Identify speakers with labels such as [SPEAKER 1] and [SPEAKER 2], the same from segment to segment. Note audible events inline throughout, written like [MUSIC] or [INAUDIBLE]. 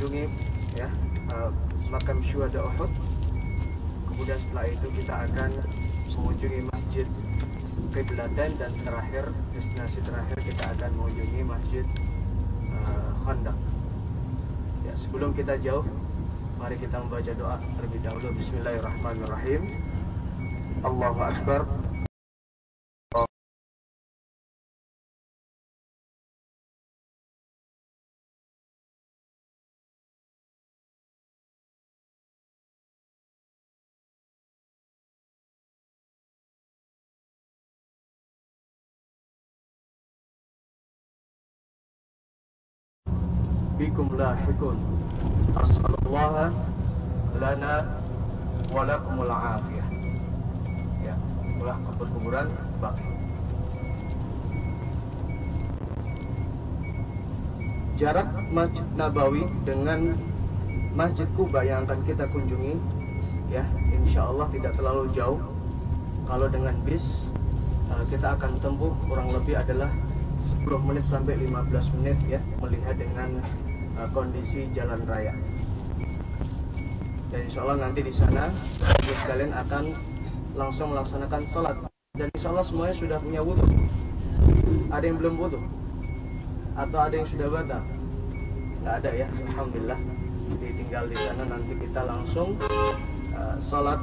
[SPEAKER 1] mengunjungi ya uh, makam syuhada Uhud. Kemudian setelah itu kita akan mengunjungi masjid Kiblatan dan terakhir destinasi terakhir kita akan mengunjungi masjid uh, Khandaq. Ya, sebelum kita jauh, mari kita membaca doa terlebih dahulu. Bismillahirrahmanirrahim. Allahu Akbar. Lahiqun as'alullah lana wa lakumul afiyah. Ya itulah kubur-kuburan baki jarak Masjid Nabawi dengan Masjid Kuba yang akan kita kunjungi ya insya Allah tidak terlalu jauh. Kalau dengan bis eh, kita akan tempuh kurang lebih adalah 10 menit sampai 15 menit ya melihat dengan uh, kondisi jalan raya. Dan insya Allah nanti di sana kalian akan langsung melaksanakan sholat. Dan insya Allah semuanya sudah punya wudhu. Ada yang belum wudhu? Atau ada yang sudah batal? Tidak ada ya, Alhamdulillah. Jadi tinggal di sana nanti kita langsung uh, sholat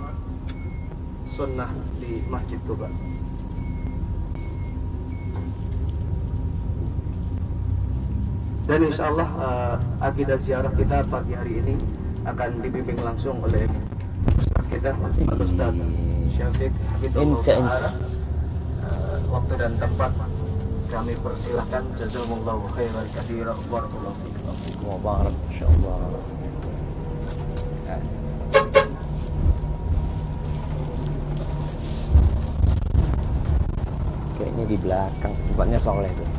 [SPEAKER 1] sunnah di Masjid Kuba. Dan insya Allah uh, akidah ziarah kita pagi hari ini akan dibimbing langsung oleh Ustaz kita, Ustaz Syafiq Habibullah. Uh, waktu dan tempat kami persilahkan jazakumullahu khairan katsira barakallahu fikum
[SPEAKER 2] wa barak insyaallah. Kayaknya di belakang tempatnya soleh tuh.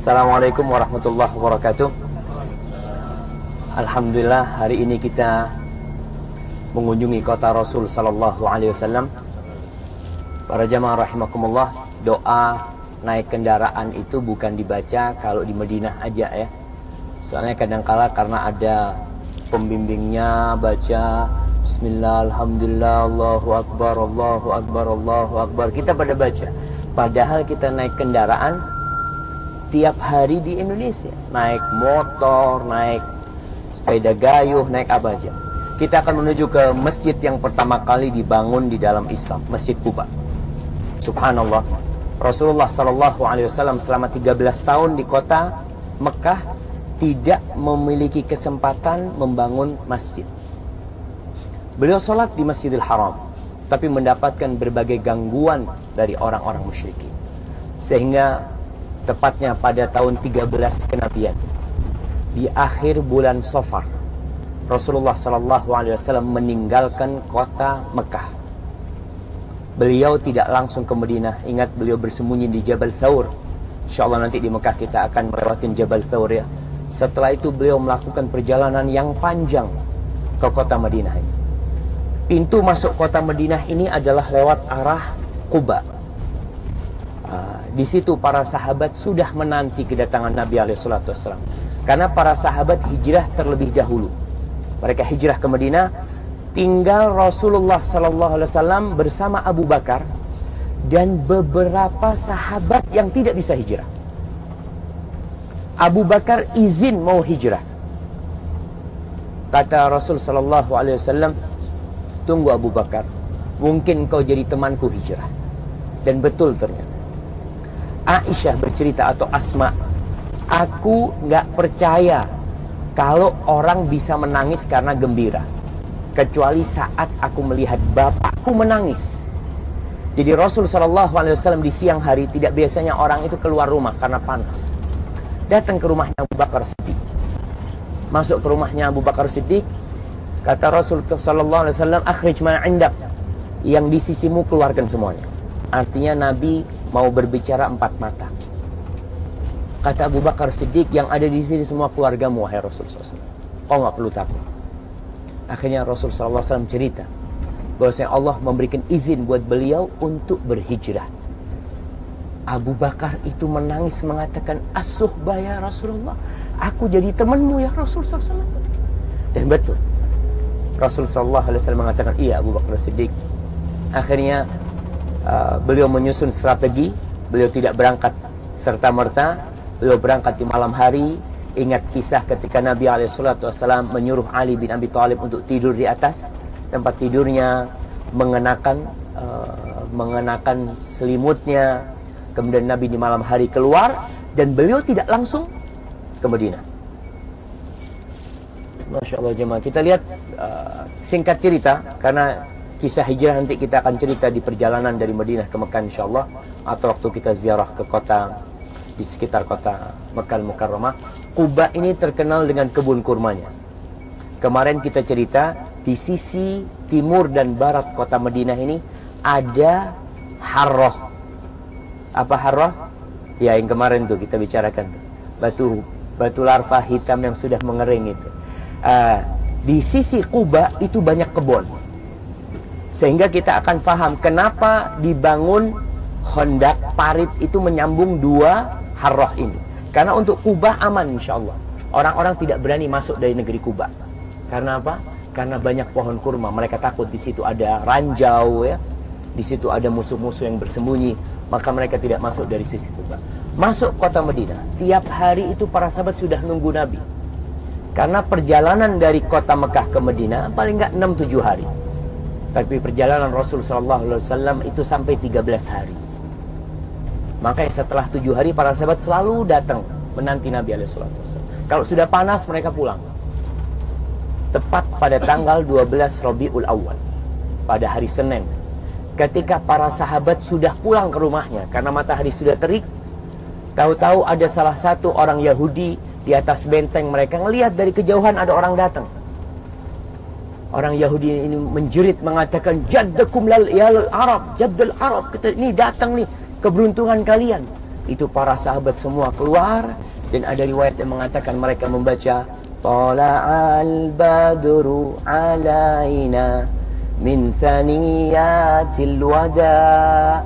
[SPEAKER 2] Assalamualaikum warahmatullahi wabarakatuh. Alhamdulillah hari ini kita mengunjungi kota Rasul Sallallahu Alaihi Wasallam. Para jamaah rahimakumullah Doa naik kendaraan itu bukan dibaca kalau di Madinah aja ya. Soalnya kadangkala karena ada pembimbingnya baca Bismillah, Alhamdulillah, Allahu Akbar, Allahu Akbar, Allahu Akbar. Kita pada baca. Padahal kita naik kendaraan tiap hari di Indonesia. Naik motor, naik sepeda gayuh, naik apa aja. Kita akan menuju ke masjid yang pertama kali dibangun di dalam Islam, Masjid Kuba. Subhanallah, Rasulullah Wasallam selama 13 tahun di kota Mekah tidak memiliki kesempatan membangun masjid. Beliau sholat di Masjidil Haram, tapi mendapatkan berbagai gangguan dari orang-orang musyrikin. Sehingga tepatnya pada tahun 13 kenabian. Di akhir bulan Safar Rasulullah sallallahu alaihi wasallam meninggalkan kota Mekah. Beliau tidak langsung ke Madinah. Ingat beliau bersembunyi di Jabal Thawr. Insyaallah nanti di Mekah kita akan melewati Jabal Thawr ya. Setelah itu beliau melakukan perjalanan yang panjang ke kota Madinah ini. Pintu masuk kota Madinah ini adalah lewat arah Kuba di situ para sahabat sudah menanti kedatangan Nabi Alaihissalam. Karena para sahabat hijrah terlebih dahulu. Mereka hijrah ke Madinah, tinggal Rasulullah Sallallahu Alaihi Wasallam bersama Abu Bakar dan beberapa sahabat yang tidak bisa hijrah. Abu Bakar izin mau hijrah. Kata Rasul Sallallahu Alaihi Wasallam, tunggu Abu Bakar, mungkin kau jadi temanku hijrah. Dan betul ternyata. Aisyah bercerita atau Asma Aku nggak percaya Kalau orang bisa menangis karena gembira Kecuali saat aku melihat bapakku menangis. Jadi Rasul SAW di siang hari Tidak biasanya orang itu keluar rumah karena panas. Datang ke rumahnya Abu Bakar Siddiq. Masuk ke rumahnya Abu Bakar Siddiq Kata Rasul SAW Akhrij indak. Yang di sisimu keluarkan semuanya. Artinya Nabi mau berbicara empat mata. Kata Abu Bakar Siddiq yang ada di sini semua keluargamu wahai Rasul SAW. Kau nggak perlu takut. Akhirnya Rasul SAW cerita bahwasanya Allah memberikan izin buat beliau untuk berhijrah. Abu Bakar itu menangis mengatakan asuh ya Rasulullah aku jadi temanmu ya Rasul SAW dan betul Rasul SAW mengatakan iya Abu Bakar Siddiq akhirnya uh, beliau menyusun strategi beliau tidak berangkat serta merta beliau berangkat di malam hari ingat kisah ketika Nabi SAW menyuruh Ali bin Abi Thalib untuk tidur di atas tempat tidurnya mengenakan uh, mengenakan selimutnya Kemudian Nabi di malam hari keluar dan beliau tidak langsung ke Madinah. Masya Allah jemaah. Kita lihat uh, singkat cerita karena kisah hijrah nanti kita akan cerita di perjalanan dari Madinah ke Mekah insya Allah atau waktu kita ziarah ke kota di sekitar kota Mekah Mukarramah. Kuba ini terkenal dengan kebun kurmanya. Kemarin kita cerita di sisi timur dan barat kota Madinah ini ada harroh apa harrah? Ya yang kemarin tuh kita bicarakan tuh. Batu batu larva hitam yang sudah mengering itu. Uh, di sisi Kuba itu banyak kebun. Sehingga kita akan paham kenapa dibangun Honda parit itu menyambung dua harroh ini. Karena untuk Kuba aman insya Allah. Orang-orang tidak berani masuk dari negeri Kuba. Karena apa? Karena banyak pohon kurma. Mereka takut di situ ada ranjau ya. Di situ ada musuh-musuh yang bersembunyi maka mereka tidak masuk dari sisi itu masuk kota Madinah tiap hari itu para sahabat sudah nunggu Nabi karena perjalanan dari kota Mekah ke Madinah paling enggak 6-7 hari tapi perjalanan Rasul Sallallahu Alaihi Wasallam itu sampai 13 hari. Makanya setelah 7 hari para sahabat selalu datang menanti Nabi Alaihi Wasallam. Kalau sudah panas mereka pulang. Tepat pada tanggal 12 Rabiul Awal pada hari Senin ketika para sahabat sudah pulang ke rumahnya karena matahari sudah terik tahu-tahu ada salah satu orang Yahudi di atas benteng mereka ngelihat dari kejauhan ada orang datang Orang Yahudi ini menjerit mengatakan jaddakum lal yal Arab, jaddal Arab. Kita ini datang nih keberuntungan kalian. Itu para sahabat semua keluar dan ada riwayat yang mengatakan mereka membaca Tala'al badru alaina min thaniyatil wada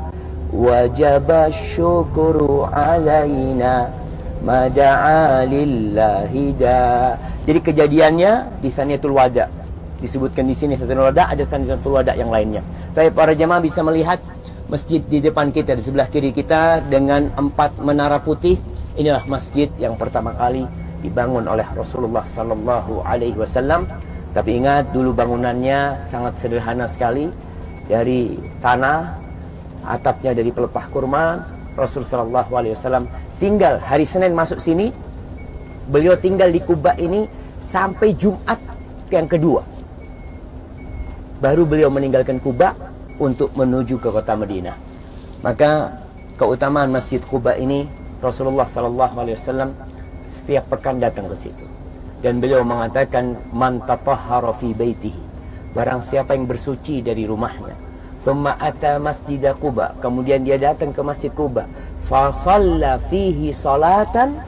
[SPEAKER 2] wajaba syukuru alaina mada'a lillahi da. Jadi kejadiannya di Thaniyatul Wada disebutkan di sini Thaniyatul Wada ada Thaniyatul Wada yang lainnya tapi para jemaah bisa melihat masjid di depan kita di sebelah kiri kita dengan empat menara putih inilah masjid yang pertama kali dibangun oleh Rasulullah sallallahu alaihi wasallam tapi ingat dulu bangunannya sangat sederhana sekali dari tanah, atapnya dari pelepah kurma. Rasul Shallallahu Alaihi Wasallam tinggal hari Senin masuk sini, beliau tinggal di Kuba ini sampai Jumat yang kedua. Baru beliau meninggalkan Kuba untuk menuju ke kota Madinah. Maka keutamaan Masjid Kuba ini Rasulullah Shallallahu Alaihi Wasallam setiap pekan datang ke situ. Dan beliau mengatakan man baitihi. Barang siapa yang bersuci dari rumahnya thumma ata masjid Quba kemudian dia datang ke masjid Quba fa fihi salatan.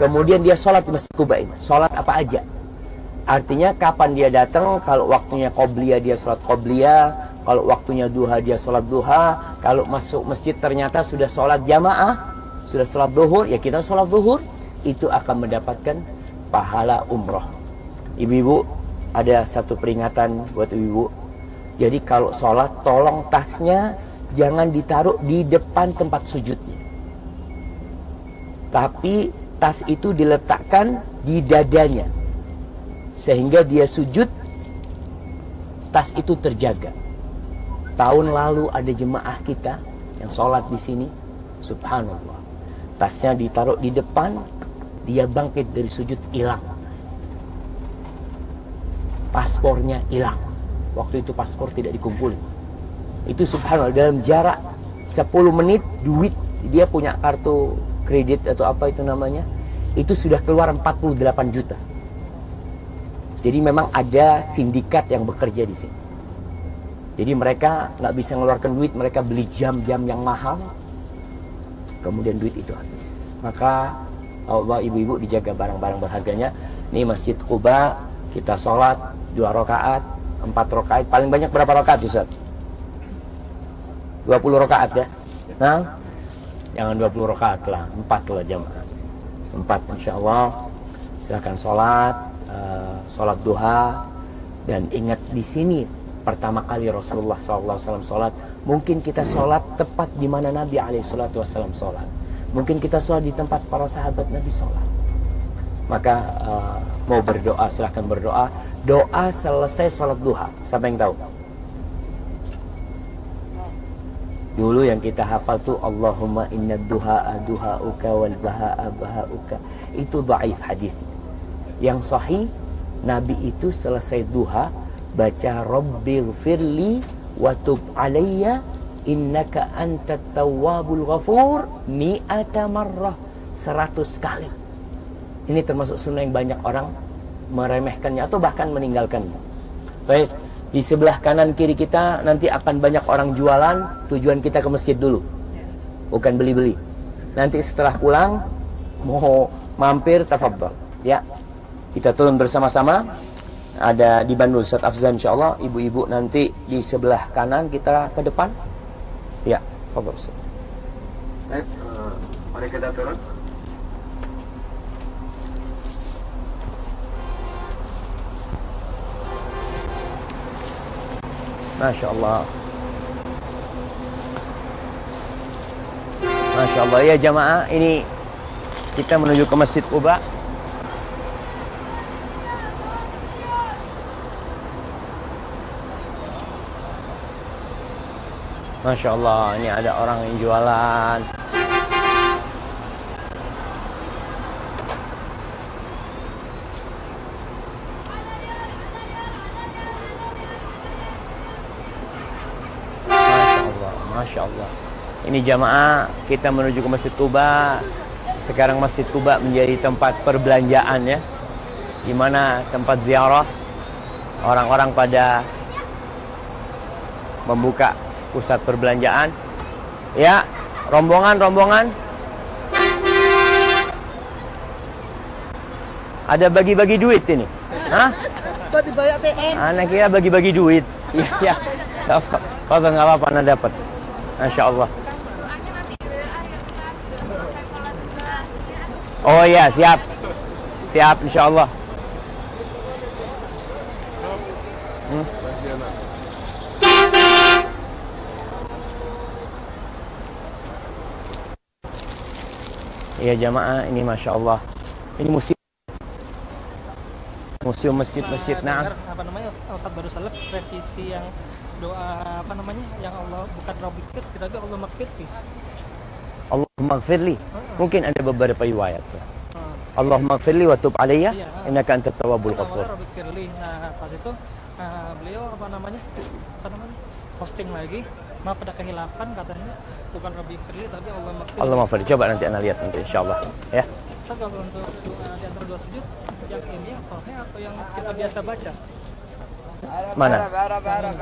[SPEAKER 2] Kemudian dia salat di masjid Quba ini. Salat apa aja artinya kapan dia datang kalau waktunya qobliyah dia salat qobliyah kalau waktunya duha dia salat duha kalau masuk masjid ternyata sudah salat jamaah sudah salat duhur ya kita salat duhur itu akan mendapatkan pahala umroh. Ibu-ibu, ada satu peringatan buat ibu. Jadi kalau sholat, tolong tasnya jangan ditaruh di depan tempat sujudnya. Tapi tas itu diletakkan di dadanya. Sehingga dia sujud, tas itu terjaga. Tahun lalu ada jemaah kita yang sholat di sini. Subhanallah. Tasnya ditaruh di depan, dia bangkit dari sujud hilang paspornya hilang waktu itu paspor tidak dikumpulin itu subhanallah dalam jarak 10 menit duit dia punya kartu kredit atau apa itu namanya itu sudah keluar 48 juta jadi memang ada sindikat yang bekerja di sini jadi mereka nggak bisa mengeluarkan duit mereka beli jam-jam yang mahal kemudian duit itu habis maka Allah ibu-ibu dijaga barang-barang berharganya. Ini Masjid Kuba, kita sholat dua rakaat, empat rakaat, paling banyak berapa rakaat Ustaz? 20 rakaat ya. Nah, Jangan 20 rakaat lah, 4 lah jamaah. 4 insya Allah. Silakan sholat, uh, sholat duha, dan ingat di sini pertama kali Rasulullah SAW sholat. Mungkin kita sholat tepat di mana Nabi SAW sholat. Mungkin kita sholat di tempat para sahabat Nabi sholat. Maka uh, mau berdoa silahkan berdoa. Doa selesai sholat duha. Siapa yang tahu? Dulu yang kita hafal tuh Allahumma inna duha'a duha'uka wal baha'a baha'uka. Itu dhaif hadis. Yang sahih Nabi itu selesai duha baca Rabbil firli wa tub alayya innaka antat tawwabul ghafur mi'ata marrah seratus kali. Ini termasuk sunnah yang banyak orang meremehkannya atau bahkan meninggalkannya. Baik, di sebelah kanan kiri kita nanti akan banyak orang jualan, tujuan kita ke masjid dulu. Bukan beli-beli. Nanti setelah pulang mau mampir tafadhol, ya. Kita turun bersama-sama. Ada di Bandung Ustaz Afzan insyaallah, ibu-ibu nanti di sebelah kanan kita ke depan. Ya, tafadhol Ustaz.
[SPEAKER 1] Baik, uh, mari kita turun.
[SPEAKER 2] Masya Allah Masya Allah ya jamaah ini kita menuju ke Masjid Kuba Masya Allah ini ada orang yang jualan Masya Allah, Masya Allah. Ini jamaah kita menuju ke Masjid Tuba. Sekarang Masjid Tuba menjadi tempat perbelanjaan ya. Di mana tempat ziarah orang-orang pada membuka pusat perbelanjaan. Ya, rombongan-rombongan. Ada bagi-bagi duit ini. Hah?
[SPEAKER 3] Kok dibayar TN?
[SPEAKER 2] Anak kira bagi-bagi duit. Iya, iya. Gak apa- apa nggak apa-apa, anda dapat. Masya Allah. Oh iya, siap. Siap, insya Allah. Hmm? Iya jamaah, ini Masya Allah. Ini museum. Museum masjid-masjid. Nah,
[SPEAKER 3] apa namanya Ustaz baru salaf revisi yang doa apa namanya yang Allah bukan Rabbikir tapi Allah makfirli.
[SPEAKER 2] Allahumma gfirli. Mungkin ada beberapa riwayat.
[SPEAKER 3] Uh,
[SPEAKER 2] Allahumma gfirli wa tub alayya
[SPEAKER 3] Iya.
[SPEAKER 2] innaka antat tawwabul
[SPEAKER 3] awalnya
[SPEAKER 2] ghafur.
[SPEAKER 3] Nah pas itu uh, beliau apa namanya apa namanya posting lagi maaf pada kehilafan katanya bukan Rabbikirli tapi Allah makfirli.
[SPEAKER 2] Allah maafkan. Coba nanti anda lihat nanti insyaallah ya.
[SPEAKER 3] Ustaz kalau untuk doa di antara dua sujud yang ini yang sahih atau yang kita biasa baca?
[SPEAKER 2] Mana?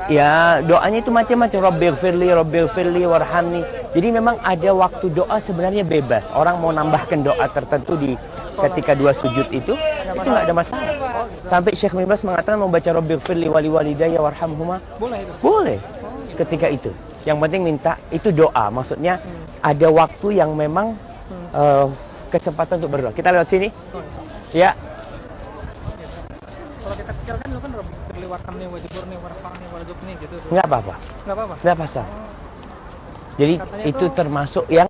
[SPEAKER 2] Ya, doanya itu macam-macam. Rabbighfirli, Rabbighfirli, warhamni. Jadi memang ada waktu doa sebenarnya bebas. Orang mau nambahkan doa tertentu di ketika dua sujud itu, itu nggak ada masalah. Sampai Syekh Ibn Bas mengatakan membaca Rabbighfirli wali walidayya warhamhuma
[SPEAKER 3] Boleh itu.
[SPEAKER 2] boleh ketika itu. Yang penting minta itu doa. Maksudnya ada waktu yang memang eh, kesempatan untuk berdoa. Kita lewat sini.
[SPEAKER 3] Oh.
[SPEAKER 2] Ya,
[SPEAKER 3] Kalau kita kecil kan dulu kan warhamni wajiburni warfa'ni warzuqni gitu. tuh.
[SPEAKER 2] nggak apa-apa.
[SPEAKER 3] Nggak apa-apa.
[SPEAKER 2] Nggak pasal. Jadi
[SPEAKER 3] Katanya
[SPEAKER 2] itu
[SPEAKER 3] tuh-
[SPEAKER 2] termasuk yang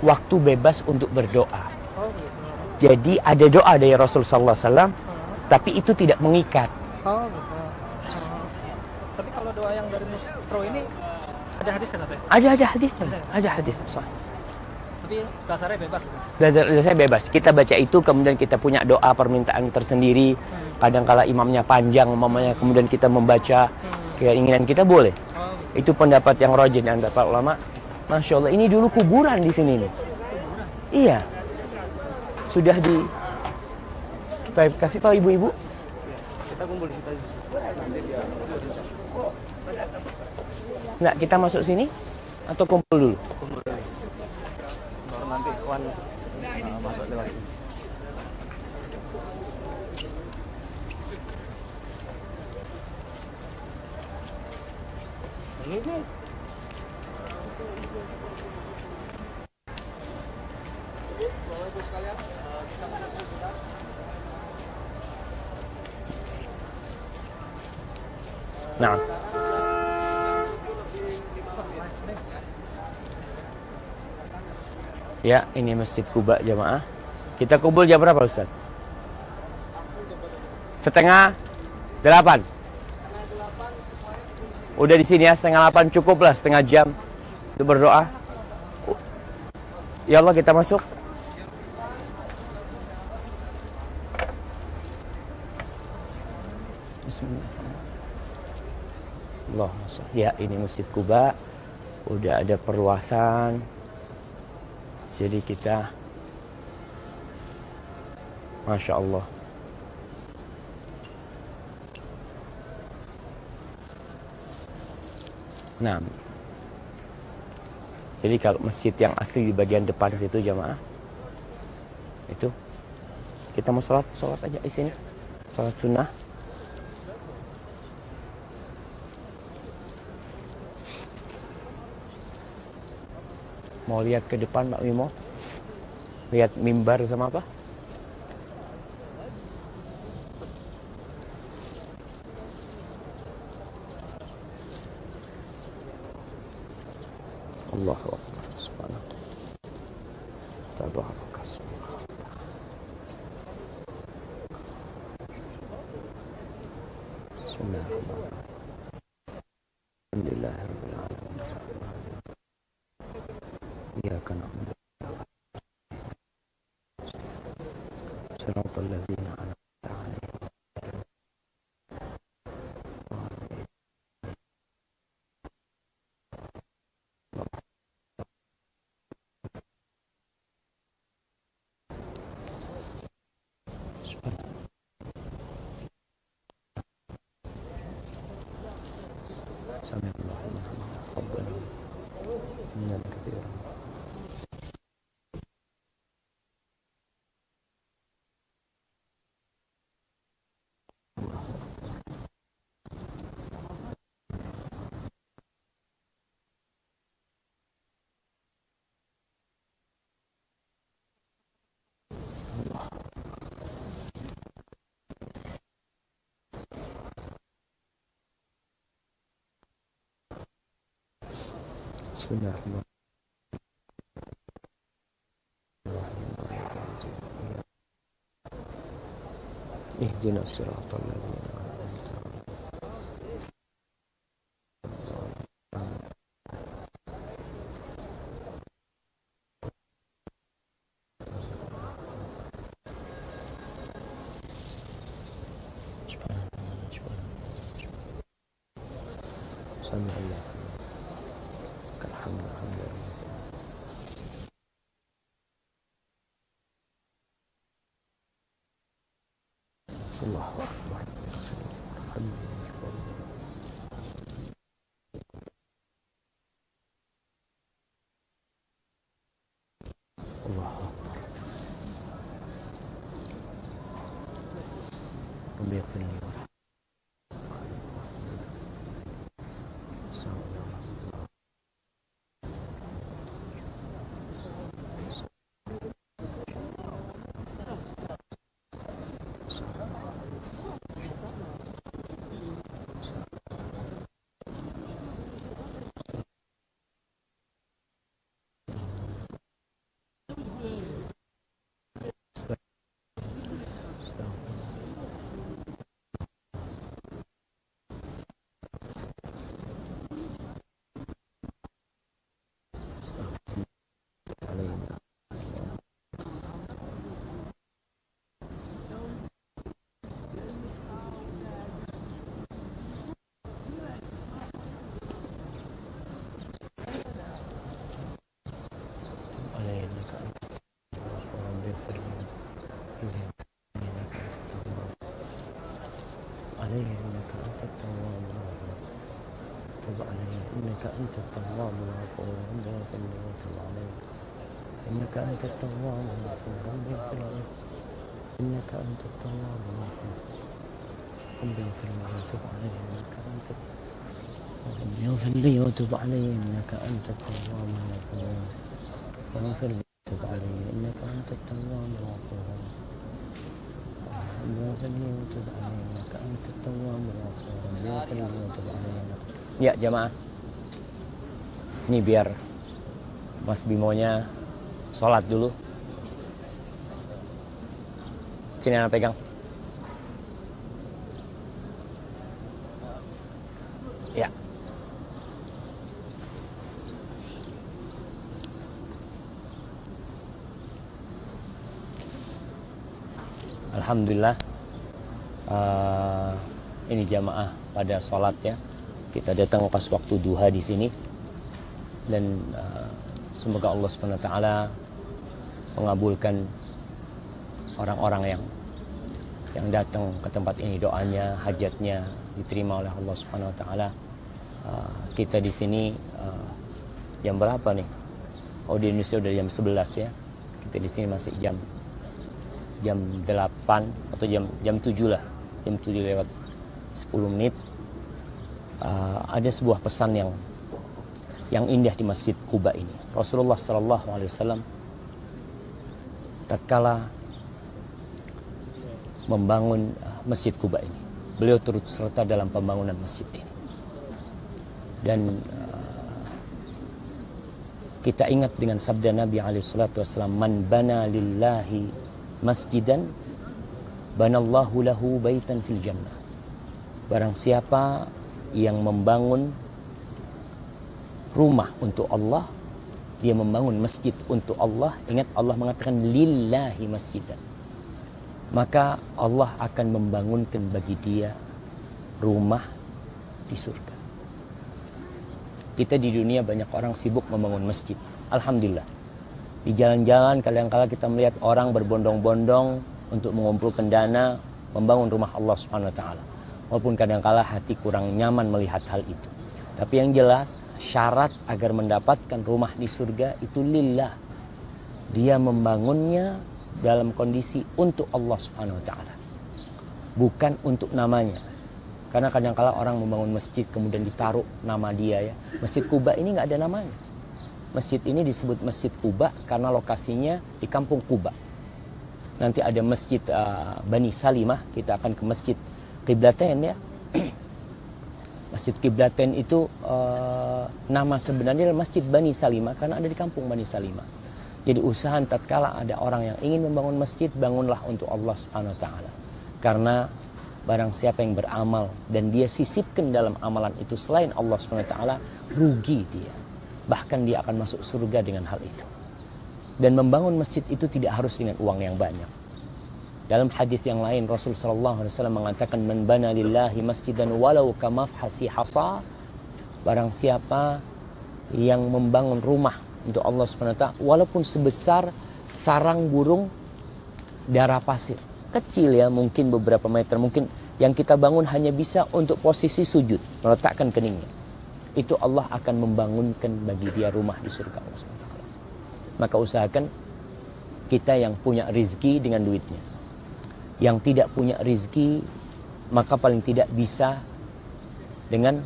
[SPEAKER 2] waktu bebas untuk berdoa.
[SPEAKER 3] Oh gitu.
[SPEAKER 2] Jadi ada doa dari Rasul sallallahu alaihi wasallam,
[SPEAKER 3] Oh.
[SPEAKER 2] tapi itu tidak mengikat.
[SPEAKER 3] Oh gitu. Kalau yang dari Mus Pro ini ada hadis kan Ustaz?
[SPEAKER 2] Ada ada hadis, ada hadis. Sah.
[SPEAKER 3] Tapi dasarnya bebas.
[SPEAKER 2] Dasar saya bebas. Kita baca itu kemudian kita punya doa permintaan tersendiri.
[SPEAKER 3] Hmm.
[SPEAKER 2] Kadangkala imamnya panjang, mamanya kemudian kita membaca
[SPEAKER 3] Hmm.
[SPEAKER 2] keinginan kita boleh.
[SPEAKER 3] Oh.
[SPEAKER 2] Itu pendapat yang rojin yang para ulama. Masya Allah, ini dulu kuburan di sini nih. Iya. Sudah di Baik, kasih tahu ibu-ibu.
[SPEAKER 1] Kita kumpul di situ.
[SPEAKER 2] Nggak, kita masuk sini atau kumpul dulu?
[SPEAKER 1] Kumpul dulu. Baru nanti kawan uh, masuk lewat ini. Ini Bapak-Ibu masuk.
[SPEAKER 2] Nah, Ya, ini Masjid Kuba jamaah. Kita kumpul jam berapa Ustaz? Setengah delapan. Udah di sini ya setengah delapan cukup lah setengah jam untuk berdoa. Ya Allah kita masuk. Allah ya ini Masjid Kuba udah ada perluasan jadi kita Masya Allah. Nah Jadi kalau masjid yang asli di bagian depan situ jamaah Itu Kita mau sholat, sholat aja di sini. Sholat sunnah Mau lihat ke depan Pak Mimo? Lihat mimbar sama apa? Allahu Akbar Subhanahu Tabaraka Bismillahirrahmanirrahim Alhamdulillahirabbil بسم الله الرحمن الرحيم. اهدنا الصراط الذين أنعمت عليهم سبحان الله سبحان الله سمع الله لك الحمد الحمد لله الله أكبر الحمد لله الله أكبر ربي يغفر لي ويرحمني استغفر الله علينا علينا رب اغفر لنا إنك أنت التواب علينا إنك أنت التواب الرحيم تب علينا إنك أنت التواب الغفور رب اغفر لي وتب علينا إنك أنت التواب الغفور رب اغفر إنك أنت التواب الغفور رب اغفر لي وتب علي. إنك أنت رب اغفر لي وتب علي. إنك أنت التواب الغفور واغفر لي وتب علي. إنك أنت التواب الغفور لي وتب علي. إنك Ya jamaah Ini biar Mas Bimonya Sholat dulu. Sini anak pegang. Ya. Alhamdulillah uh, ini jamaah pada sholat ya kita datang pas waktu duha di sini dan uh, semoga Allah swt mengabulkan orang-orang yang yang datang ke tempat ini. Doanya hajatnya diterima oleh Allah swt uh, kita di sini uh, jam berapa nih? Oh di Indonesia udah jam 11 ya. Kita di sini masih jam jam 8 atau jam jam 7 lah. Jam 7 lewat 10 menit. Ada sebuah pesan yang yang indah di Masjid Kuba ini Rasulullah Sallallahu Alaihi Wasallam tatkala membangun uh, Masjid Kuba ini beliau turut serta dalam pembangunan masjid ini dan uh, kita ingat dengan sabda Nabi alaihi wasallam man bana lillahi masjidan banallahu lahu baitan fil jannah. Barang siapa yang membangun rumah untuk Allah, dia membangun masjid untuk Allah, ingat Allah mengatakan lillahi masjidan. Maka Allah akan membangunkan bagi dia rumah di surga. Kita di dunia banyak orang sibuk membangun masjid. Alhamdulillah di jalan-jalan kadang-kala kita melihat orang berbondong-bondong untuk mengumpulkan dana membangun rumah Allah Subhanahu wa taala. Walaupun kadang-kala hati kurang nyaman melihat hal itu. Tapi yang jelas syarat agar mendapatkan rumah di surga itu lillah. Dia membangunnya dalam kondisi untuk Allah Subhanahu wa taala. Bukan untuk namanya. Karena kadang-kala orang membangun masjid kemudian ditaruh nama dia ya. Masjid Kuba ini nggak ada namanya. Masjid ini disebut Masjid Kuba karena lokasinya di kampung Kuba. Nanti ada Masjid uh, Bani Salimah, kita akan ke Masjid Qiblatain ya. [CLEARS THROAT] Masjid Qiblatain itu uh, nama sebenarnya adalah Masjid Bani Salimah karena ada di kampung Bani Salimah. Jadi usaha tatkala ada orang yang ingin membangun masjid, bangunlah untuk Allah Subhanahu wa taala. Karena barang siapa yang beramal dan dia sisipkan dalam amalan itu selain Allah Subhanahu wa taala, rugi dia bahkan dia akan masuk surga dengan hal itu. Dan membangun masjid itu tidak harus dengan uang yang banyak. Dalam hadis yang lain Rasul sallallahu alaihi wasallam mengatakan man bana lillahi masjidan walau kamafhasi hasa barang siapa yang membangun rumah untuk Allah taala walaupun sebesar sarang burung darah pasir. Kecil ya, mungkin beberapa meter, mungkin yang kita bangun hanya bisa untuk posisi sujud, meletakkan keningnya itu Allah akan membangunkan bagi dia rumah di surga Allah SWT. Maka usahakan kita yang punya rizki dengan duitnya. Yang tidak punya rizki maka paling tidak bisa dengan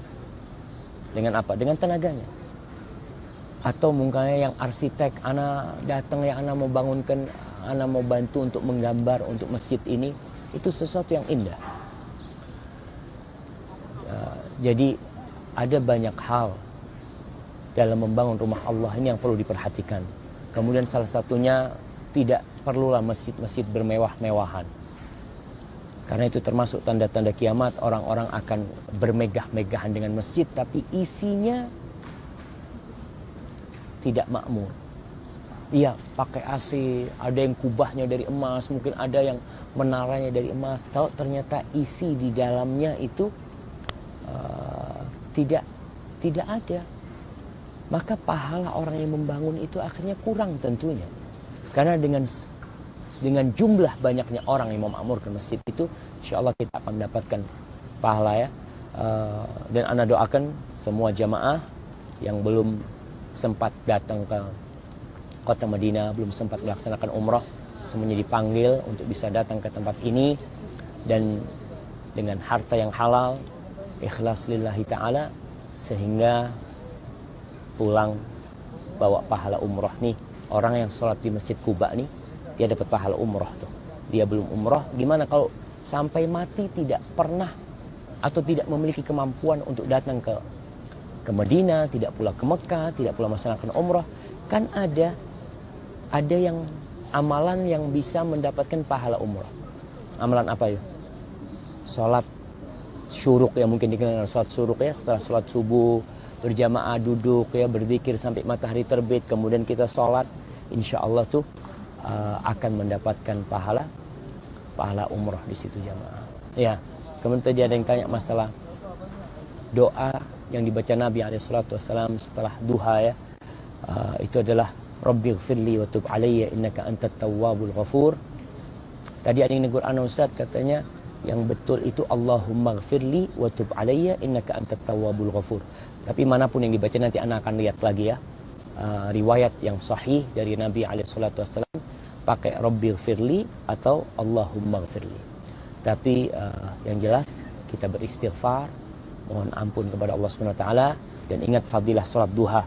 [SPEAKER 2] dengan apa? Dengan tenaganya. Atau mungkin yang arsitek, anak datang ya anak mau bangunkan, anak mau bantu untuk menggambar untuk masjid ini, itu sesuatu yang indah. Ya, jadi ada banyak hal dalam membangun rumah Allah ini yang perlu diperhatikan. Kemudian salah satunya tidak perlulah masjid-masjid bermewah-mewahan. Karena itu termasuk tanda-tanda kiamat orang-orang akan bermegah-megahan dengan masjid tapi isinya tidak makmur. Iya, pakai AC, ada yang kubahnya dari emas, mungkin ada yang menaranya dari emas. Tahu ternyata isi di dalamnya itu uh, tidak tidak ada maka pahala orang yang membangun itu akhirnya kurang tentunya karena dengan dengan jumlah banyaknya orang yang memakmurkan masjid itu insya Allah kita akan mendapatkan pahala ya. Uh, dan anda doakan semua jamaah yang belum sempat datang ke kota Madinah belum sempat melaksanakan umrah semuanya dipanggil untuk bisa datang ke tempat ini. Dan dengan harta yang halal ikhlas lillahi ta'ala sehingga pulang bawa pahala umroh nih. Orang yang sholat di masjid Kuba nih dia dapat pahala umroh tuh dia belum umroh gimana kalau sampai mati tidak pernah atau tidak memiliki kemampuan untuk datang ke ke Medina, tidak pula ke Mekah, tidak pula melaksanakan umrah, kan ada ada yang amalan yang bisa mendapatkan pahala umrah. Amalan apa ya? Salat syuruk ya mungkin dikenal salat syuruk ya setelah salat subuh berjamaah duduk ya berzikir sampai matahari terbit kemudian kita sholat insya Allah tuh uh, akan mendapatkan pahala pahala umrah di situ jamaah ya kemudian tadi ada yang tanya masalah doa yang dibaca Nabi Alaihissalam setelah duha ya uh, itu adalah Rabbi gfirli wa tub alayya innaka antat tawwabul ghafur tadi ada yang negur ana Ustaz katanya yang betul itu Allahumma gfirli wa tub alayya innaka antat tawwabul ghafur. Tapi mana pun yang dibaca nanti anak akan lihat lagi ya. Uh, riwayat yang sahih dari Nabi alaihi salatu wasallam pakai Rabbi gfirli atau Allahumma gfirli. Tapi uh, yang jelas kita beristighfar, mohon ampun kepada Allah Subhanahu wa taala dan ingat fadilah salat duha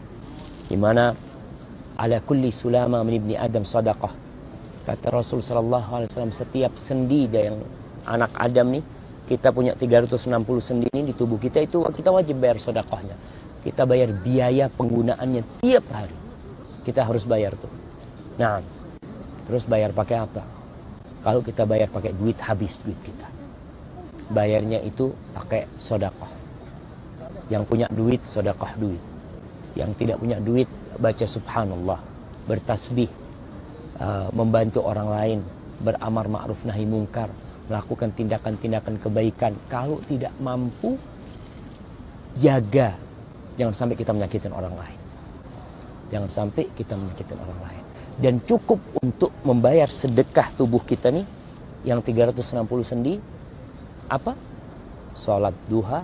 [SPEAKER 2] di mana ala kulli sulama min ibni adam sadaqah. Kata Rasul sallallahu alaihi wasallam setiap sendi yang anak Adam nih kita punya 360 sendi ini di tubuh kita itu kita wajib bayar sodakohnya kita bayar biaya penggunaannya tiap hari kita harus bayar tuh nah terus bayar pakai apa kalau kita bayar pakai duit habis duit kita bayarnya itu pakai sodakoh yang punya duit sodakoh duit yang tidak punya duit baca subhanallah bertasbih uh, membantu orang lain beramar ma'ruf nahi mungkar melakukan tindakan-tindakan kebaikan. Kalau tidak mampu, jaga. Jangan sampai kita menyakitkan orang lain. Jangan sampai kita menyakitkan orang lain. Dan cukup untuk membayar sedekah tubuh kita nih, yang 360 sendi, apa? Sholat duha,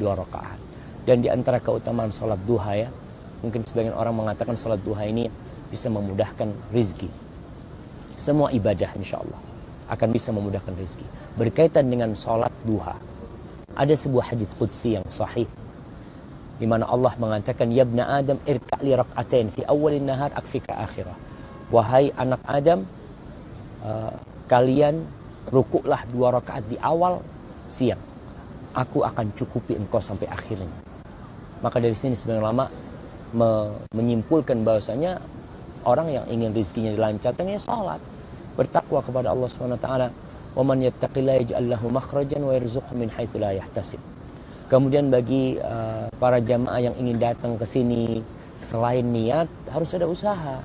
[SPEAKER 2] dua rakaat. Dan di antara keutamaan sholat duha ya, mungkin sebagian orang mengatakan sholat duha ini bisa memudahkan rizki. Semua ibadah insya Allah akan bisa memudahkan rezeki. Berkaitan dengan sholat duha. Ada sebuah hadis qudsi yang sahih di mana Allah mengatakan ya Adam irka li rak'atain fi awalin nahar akfika akhirah. Wahai anak Adam uh, kalian rukuklah dua rakaat di awal siang. Aku akan cukupi engkau sampai akhirnya. Maka dari sini sebenarnya lama me menyimpulkan bahwasanya orang yang ingin rezekinya dilancarkan ya sholat bertakwa kepada Allah Subhanahu wa taala wa wa yarzuqhu min kemudian bagi uh, para jamaah yang ingin datang ke sini selain niat harus ada usaha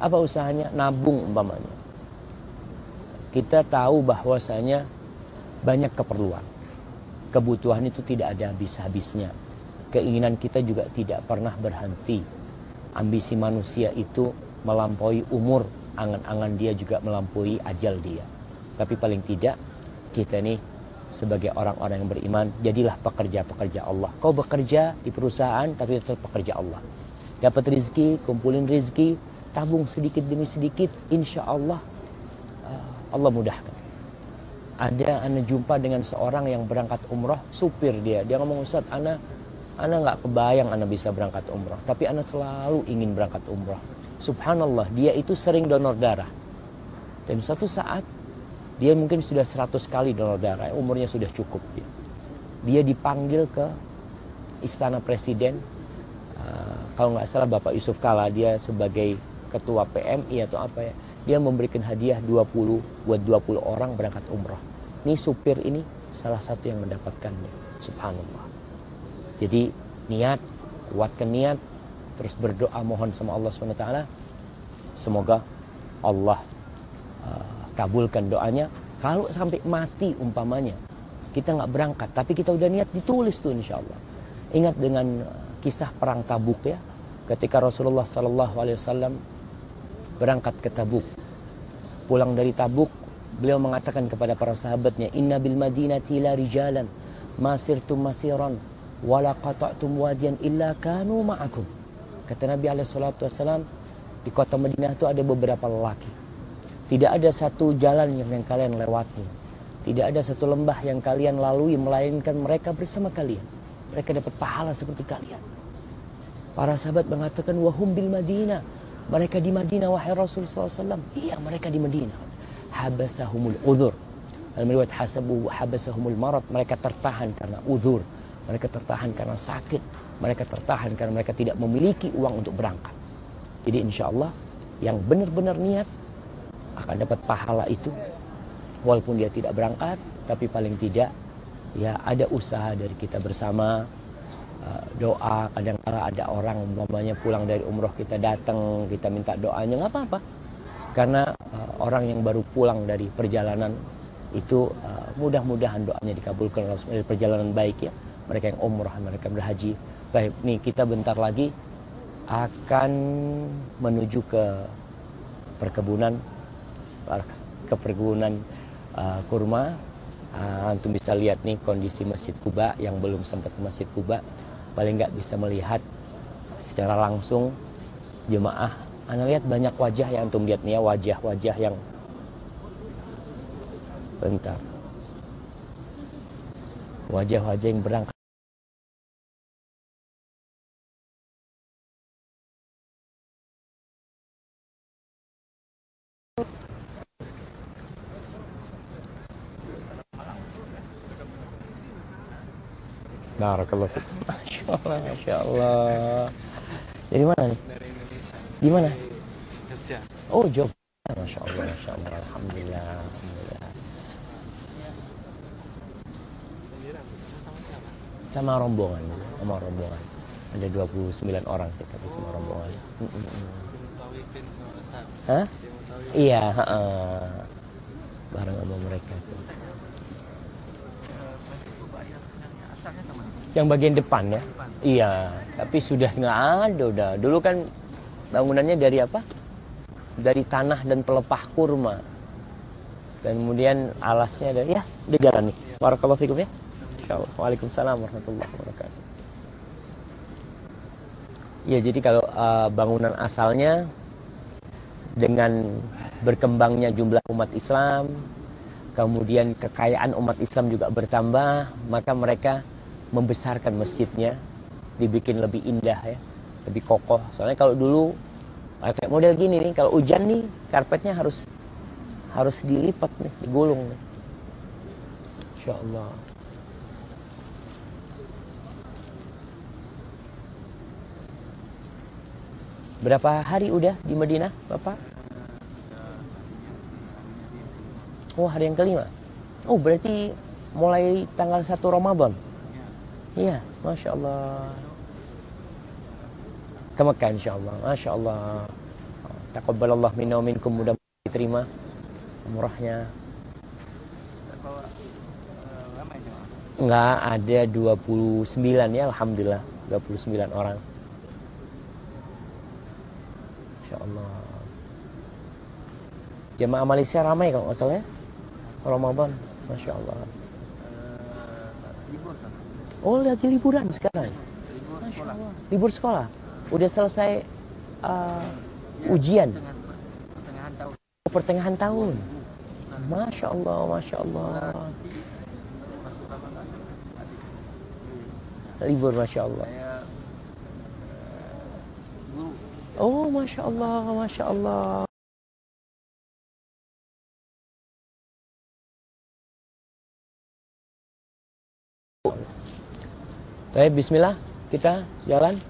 [SPEAKER 2] apa usahanya nabung umpamanya kita tahu bahwasanya banyak keperluan kebutuhan itu tidak ada habis-habisnya keinginan kita juga tidak pernah berhenti ambisi manusia itu melampaui umur angan-angan dia juga melampaui ajal dia. Tapi paling tidak kita nih sebagai orang-orang yang beriman jadilah pekerja-pekerja Allah. Kau bekerja di perusahaan tapi tetap pekerja Allah. Dapat rizki, kumpulin rizki, tabung sedikit demi sedikit, insya Allah uh, Allah mudahkan. Ada anak jumpa dengan seorang yang berangkat umroh, supir dia. Dia ngomong Ustaz, anak anak nggak kebayang anak bisa berangkat umroh, tapi anak selalu ingin berangkat umroh. Subhanallah, dia itu sering donor darah. Dan suatu saat dia mungkin sudah 100 kali donor darah, umurnya sudah cukup dia. Dia dipanggil ke istana presiden. Uh, kalau nggak salah Bapak Yusuf Kala dia sebagai ketua PMI atau apa ya, dia memberikan hadiah 20 buat 20 orang berangkat umroh. Ini supir ini salah satu yang mendapatkannya. Subhanallah. Jadi niat, kuatkan niat, terus berdoa mohon sama Allah SWT semoga Allah uh, kabulkan doanya kalau sampai mati umpamanya kita nggak berangkat tapi kita udah niat ditulis tuh insya Allah ingat dengan uh, kisah perang Tabuk ya ketika Rasulullah Sallallahu Alaihi Wasallam berangkat ke Tabuk pulang dari Tabuk beliau mengatakan kepada para sahabatnya inna bil madinati la rijalan masirtum masiran wala qata'tum wadiyan illa kanu ma'akum Kata Nabi Alaihissalam di kota Madinah itu ada beberapa lelaki. Tidak ada satu jalan yang, yang kalian lewati. Tidak ada satu lembah yang kalian lalui melainkan mereka bersama kalian. Mereka dapat pahala seperti kalian. Para sahabat mengatakan wahum bil Madinah. Mereka di Madinah wahai Rasul SAW. Iya mereka di Madinah. Habasahumul udhur. dalam riwayat hasabu habasahumul marad mereka tertahan karena uzur mereka tertahan karena sakit mereka tertahan karena mereka tidak memiliki uang untuk berangkat jadi insya Allah yang benar-benar niat akan dapat pahala itu walaupun dia tidak berangkat tapi paling tidak ya ada usaha dari kita bersama doa kadang kala ada orang umpamanya pulang dari umroh kita datang kita minta doanya nggak apa-apa. Karena uh, orang yang baru pulang dari perjalanan itu uh, mudah-mudahan doanya dikabulkan dari perjalanan baik ya mereka yang umrah mereka berhaji. Baik, nih kita bentar lagi akan menuju ke perkebunan ke perkebunan uh, kurma. Uh, antum bisa lihat nih kondisi Masjid Kuba yang belum sempat ke Masjid Kuba paling nggak bisa melihat secara langsung jemaah anda lihat banyak wajah yang antum lihat nih ya wajah-wajah yang Bentar. Wajah-wajah yang berangkat. Barakallah. Masya Allah, Masya Allah. Dari mana nih? Di mana?
[SPEAKER 1] Jogja.
[SPEAKER 2] Oh, Jogja. Masya Allah, Masya Allah. Alhamdulillah. Alhamdulillah. sama rombongan sama rombongan ada 29 orang kita di semua rombongan. Hah? iya uh, bareng sama mereka tuh. Yang bagian depan ya? Iya tapi sudah nggak ada udah. Dulu kan bangunannya dari apa? Dari tanah dan pelepah kurma. Dan kemudian alasnya ada ya udah jalan nih. Barakallahu fikum ya. Insyaallah. Waalaikumsalam warahmatullahi wabarakatuh. Ya, jadi kalau uh, bangunan asalnya dengan berkembangnya jumlah umat Islam, kemudian kekayaan umat Islam juga bertambah, maka mereka membesarkan masjidnya, dibikin lebih indah ya, lebih kokoh. Soalnya kalau dulu kayak model gini nih, kalau hujan nih karpetnya harus harus dilipat nih, digulung nih. Insya Allah. Berapa hari udah di Madinah, Bapak? Oh, hari yang kelima. Oh, berarti mulai tanggal 1 Ramadan. Iya, Masya Allah. Ke Mekah insya Allah. Masya Allah. Taqabbalallah minna wa minkum mudah diterima umrahnya. Enggak, ada 29 ya Alhamdulillah. 29 orang. Masya Allah. Jemaah Malaysia ramai kalau nggak salah ya. Ramadan. Masya Allah. Oh lagi liburan sekarang. Libur sekolah. Udah selesai uh, ujian.
[SPEAKER 3] pertengahan tahun
[SPEAKER 2] Oh, pertengahan tahun. Masya Allah, Masya Allah. Libur Masya Allah. Oh Masya Allah, Masya Allah. Baik, bismillah. Kita jalan.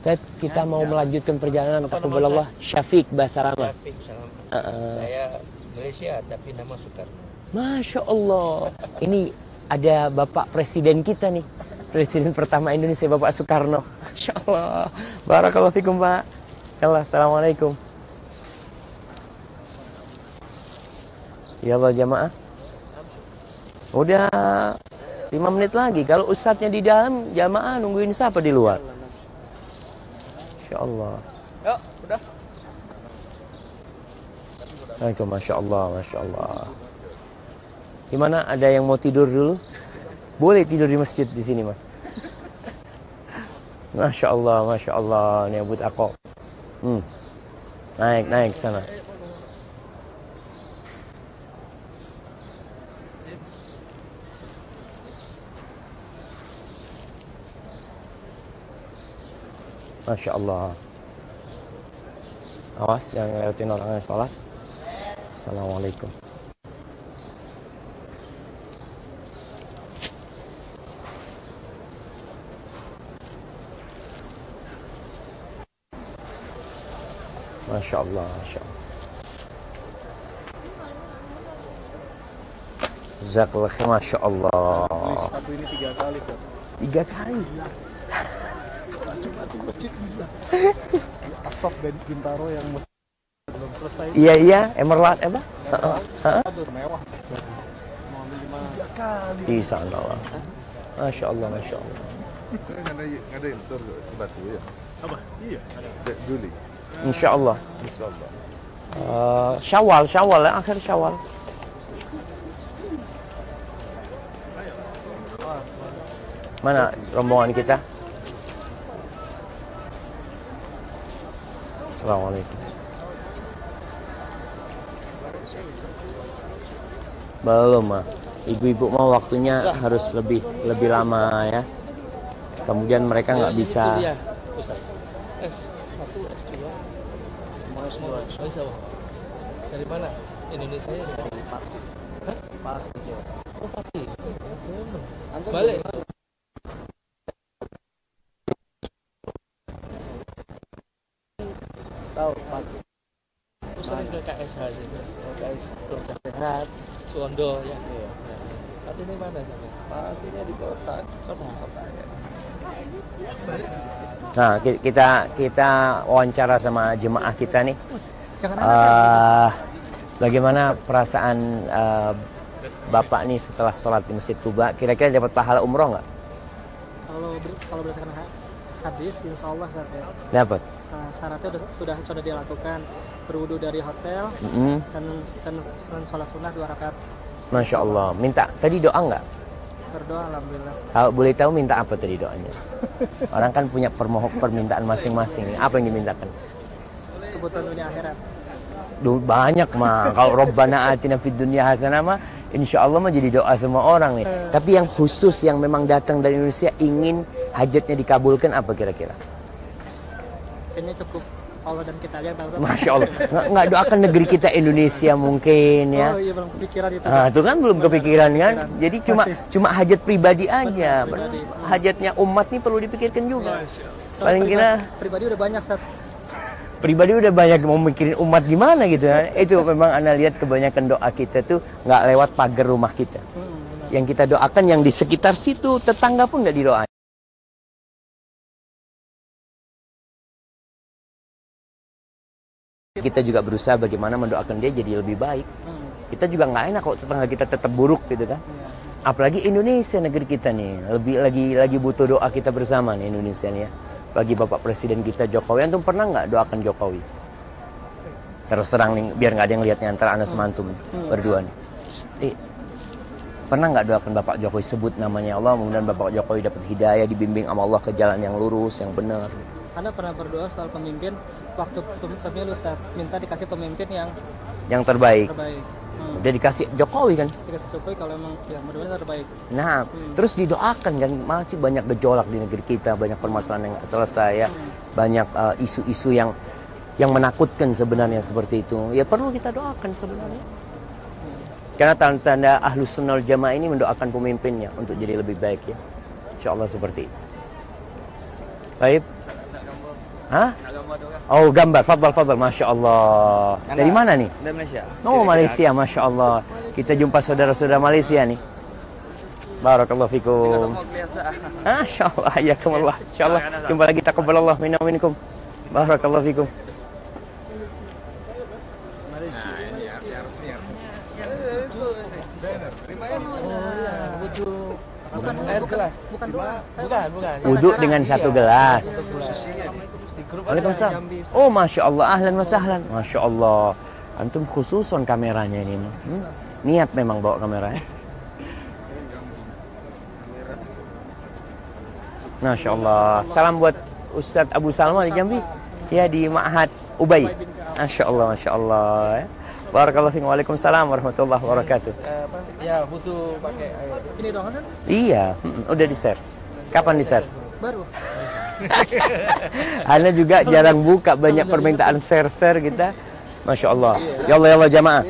[SPEAKER 2] Baik, kita mau melanjutkan perjalanan Taqabbalallah Syafiq bahasa Rama. Uh-uh.
[SPEAKER 4] Saya Malaysia tapi nama Soekarno.
[SPEAKER 2] Masya Allah. Ini ada Bapak Presiden kita nih. Presiden pertama Indonesia Bapak Soekarno. Masya Allah. Barakallahu fikum Pak. Yallah, Assalamualaikum. Ya Allah jamaah. Udah 5 menit lagi. Kalau ustadznya di dalam, jamaah nungguin siapa di luar? Masya Allah.
[SPEAKER 4] Yuk, udah.
[SPEAKER 2] Assalamualaikum, Masya Allah, Masya Allah. Gimana? Ada yang mau tidur dulu? Boleh tidur di masjid di sini, Mas. Masya Allah, Masya Allah. Ini Abu Tako. Hmm. Naik, naik ke ما شاء الله awas yang ngeliatin orang yang sholat assalamualaikum Masya Allah, Masya Allah. Zakallah, Masya Allah.
[SPEAKER 1] Beli sepatu ini tiga kali,
[SPEAKER 2] Tiga kali?
[SPEAKER 1] Di masjid gila. Asaf dan Bintaro yang mesti belum selesai.
[SPEAKER 2] Iya, iya, Emerald, apa? Heeh. Heeh.
[SPEAKER 1] Mewah. Mau ambil lima. Tiga kali.
[SPEAKER 2] Di sana. Masya Allah, Masya Allah.
[SPEAKER 5] ngadain ngadain tur ke Batu ya
[SPEAKER 1] Apa? Iya.
[SPEAKER 5] Juli
[SPEAKER 2] Insya Allah.
[SPEAKER 5] insyaallah
[SPEAKER 2] Eh, syawal, syawal, ya, akhir syawal. Mana rombongan kita? Assalamualaikum. Belum mah. Ibu-ibu mau waktunya harus lebih lebih lama ya. Kemudian mereka nggak bisa.
[SPEAKER 4] Kuliah, Ustaz. S1, S2.
[SPEAKER 1] Mau S2.
[SPEAKER 4] Oh, Insya Allah. Dari mana? Indonesia ya? Dari Hah?
[SPEAKER 1] Pati, Jawa.
[SPEAKER 4] Oh, Pati. Balik.
[SPEAKER 1] Tahu Pati.
[SPEAKER 4] Aku sering ke KSH juga.
[SPEAKER 1] KS.
[SPEAKER 4] Sehat, Suwondo ya.
[SPEAKER 1] Iya.
[SPEAKER 4] Nah, Pati ini mana sampai?
[SPEAKER 1] Patinya di kota.
[SPEAKER 4] Kota.
[SPEAKER 1] Kota ya.
[SPEAKER 2] Nah, ki- kita kita wawancara sama jemaah kita nih. Eh, bagaimana perasaan eh, Bapak nih setelah sholat di Masjid Kuba? Kira-kira dapat pahala umroh nggak?
[SPEAKER 3] kalau kalau berdasarkan ha- hadis insya Allah Ustaz, ya,
[SPEAKER 2] Dapat.
[SPEAKER 3] Syaratnya udah, sudah sudah dilakukan berwudu dari hotel
[SPEAKER 2] Mm-mm.
[SPEAKER 3] dan dan, dan sholat sunnah dua rakaat
[SPEAKER 2] Masya Allah. Minta tadi doa nggak?
[SPEAKER 3] berdoa alhamdulillah
[SPEAKER 2] Kalau boleh tahu minta apa tadi doanya? Orang kan punya permohon permintaan masing-masing. Apa yang dimintakan?
[SPEAKER 3] kebutuhan dunia akhirat
[SPEAKER 2] Duh, banyak mah. Kalau Robbana atina fid dunya hasanah mah insya Allah mah jadi doa semua orang nih.
[SPEAKER 3] Eh.
[SPEAKER 2] Tapi yang khusus yang memang datang dari Indonesia ingin hajatnya dikabulkan apa kira-kira?
[SPEAKER 3] Kayaknya cukup Allah dan kita aja tahu Ustaz.
[SPEAKER 2] Masya Allah. Nggak, nggak doakan negeri kita Indonesia mungkin ya.
[SPEAKER 3] oh iya belum kepikiran itu
[SPEAKER 2] Nah, itu kan belum kepikiran kan. Jadi cuma
[SPEAKER 3] Masih.
[SPEAKER 2] cuma hajat pribadi aja.
[SPEAKER 3] Benar, pribadi.
[SPEAKER 2] Hajatnya umat nih perlu dipikirkan juga.
[SPEAKER 3] Soal
[SPEAKER 2] Paling
[SPEAKER 3] pribadi,
[SPEAKER 2] kira
[SPEAKER 3] pribadi udah banyak saat
[SPEAKER 2] pribadi udah banyak mau mikirin umat gimana gitu ya. Itu memang anda lihat kebanyakan doa kita tuh nggak lewat pagar rumah kita. Yang kita doakan yang di sekitar situ tetangga pun nggak didoain. Kita juga berusaha bagaimana mendoakan dia jadi lebih baik. Kita juga nggak enak kalau tetangga kita tetap buruk gitu kan. Apalagi Indonesia negeri kita nih, lebih lagi lagi butuh doa kita bersama nih Indonesia nih ya. Bagi Bapak Presiden kita Jokowi, antum pernah nggak doakan Jokowi? Terus terang nih, biar nggak ada yang lihatnya antara Anas Mantum berdua nih. Eh, pernah nggak doakan Bapak Jokowi sebut namanya Allah, kemudian Bapak Jokowi dapat hidayah, dibimbing sama Allah ke jalan yang lurus, yang benar.
[SPEAKER 3] Anda pernah berdoa soal pemimpin waktu pem- pemilu Ustaz minta dikasih pemimpin yang
[SPEAKER 2] Yang terbaik.
[SPEAKER 3] terbaik hmm.
[SPEAKER 2] Udah dikasih Jokowi kan.
[SPEAKER 3] dikasih Jokowi kalau emang ya mudah-mudahan terbaik
[SPEAKER 2] Nah,
[SPEAKER 3] Hmm.
[SPEAKER 2] terus didoakan kan masih banyak gejolak di negeri kita, banyak permasalahan yang selesai ya, banyak uh, isu-isu yang yang menakutkan sebenarnya seperti itu. Ya perlu kita doakan sebenarnya. Karena tanda-tanda ahlus sunnah jamaah ini mendoakan pemimpinnya untuk jadi lebih baik ya. Insya Allah seperti itu. Baik. Hah? Oh gambar, fadal fadal, masya Allah. Dari mana nih?
[SPEAKER 4] Dari Malaysia.
[SPEAKER 2] Oh Malaysia, masya Allah. Kita jumpa saudara-saudara Malaysia nih. Barakallahu fikum. Masya Allah, ya Allah. Insya Allah. Jumpa lagi taqabbalallah minna wa minkum. Barakallahu fikum.
[SPEAKER 3] wudu bukan
[SPEAKER 4] Air
[SPEAKER 3] bukan,
[SPEAKER 4] gelas.
[SPEAKER 3] bukan doa
[SPEAKER 4] Bukan, bukan.
[SPEAKER 2] Wudhu dengan satu
[SPEAKER 4] Iya.
[SPEAKER 2] gelas.
[SPEAKER 4] Grup
[SPEAKER 2] Waalaikumsalam.
[SPEAKER 3] Jambi.
[SPEAKER 2] Oh masya Allah, ahlan wa sahlan. Masya Allah. Antum khususon kameranya ini. Mas. Hmm? Niat memang bawa kamera ya. [LAUGHS] Masya Allah. Salam buat Ustadz Abu Salma di Jambi. Ya di Ma'had Ubay. Masya Allah, Masya Allah. Ya. Barakallahu fiikum. Waalaikumsalam warahmatullahi wabarakatuh.
[SPEAKER 4] Eh? Ya, butuh pakai air.
[SPEAKER 3] ini doang kan
[SPEAKER 2] Iya, mm, udah di share. Kapan di share?
[SPEAKER 3] Baru [LAUGHS]
[SPEAKER 2] Anda juga jarang buka banyak permintaan share-share kita. Masya Allah. Ya Allah, ya Allah jamaah.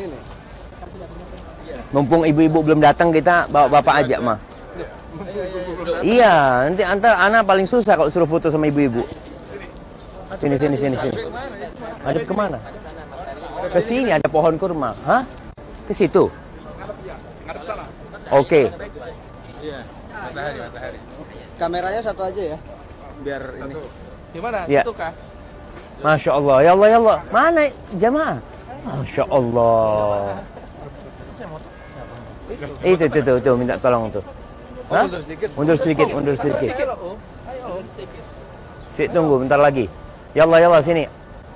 [SPEAKER 2] Mumpung ibu-ibu belum datang kita bawa bapak aja mah. Iya, nanti antar anak paling susah kalau suruh foto sama ibu-ibu. Sini, sini, sini, sini. Hadap ke mana? Ke sini ada pohon kurma. Hah? Ke situ? Oke.
[SPEAKER 4] Iya. Matahari, matahari.
[SPEAKER 6] Kameranya satu aja ya. Biar ini.
[SPEAKER 4] Gimana?
[SPEAKER 2] Ya.
[SPEAKER 4] Itu kah?
[SPEAKER 2] Masya Allah, ya Allah, ya Allah. Mana jamaah? Masya Allah. Itu, itu, itu, itu, minta tolong tuh. Hah?
[SPEAKER 5] mundur sedikit.
[SPEAKER 2] Mundur sedikit, mundur sedikit.
[SPEAKER 4] Oh.
[SPEAKER 2] Sik, tunggu bentar lagi. Ya Allah, ya Allah, sini.